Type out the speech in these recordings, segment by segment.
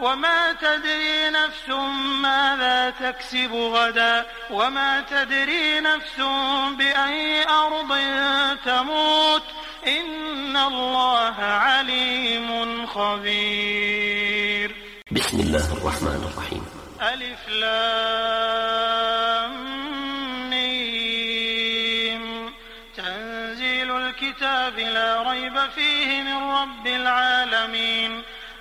وما تدري نفس ماذا تكسب غدا وما تدري نفس بأي أرض تموت إن الله عليم خبير. بسم الله الرحمن الرحيم ألف لام ميم. تنزيل الكتاب لا ريب فيه من رب العالمين.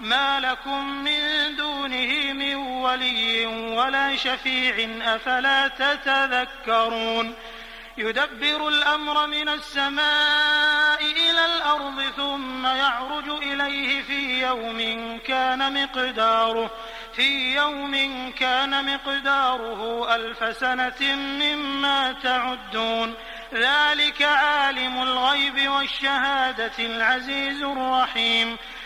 ما لكم من دونه من ولي ولا شفيع أفلا تتذكرون يدبر الأمر من السماء إلى الأرض ثم يعرج إليه في يوم كان مقداره في يوم كان مقداره ألف سنة مما تعدون ذلك عالم الغيب والشهادة العزيز الرحيم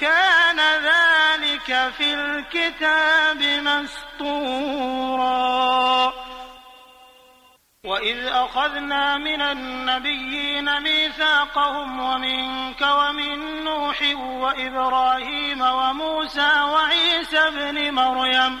كان ذلك في الكتاب مسطورا وإذ أخذنا من النبيين ميثاقهم ومنك ومن نوح وإبراهيم وموسى وعيسى ابن مريم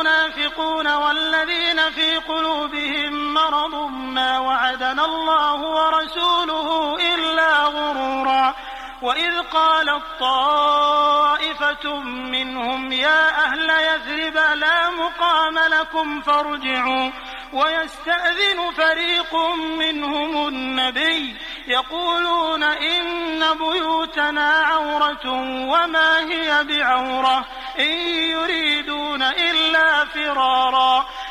والذين في قلوبهم مرض ما وعدنا الله ورسوله إلا غرورا. وإذ قالت طائفة منهم يا أهل يثرب لا مقام لكم فارجعوا. ويستأذن فريق منهم النبي يقولون إن بيوتنا عورة وما هي بعورة إن يريدون إلا فرارا.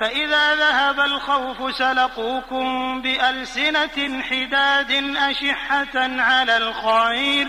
فإذا ذهب الخوف سلقوكم بألسنة حداد أشحة على الخير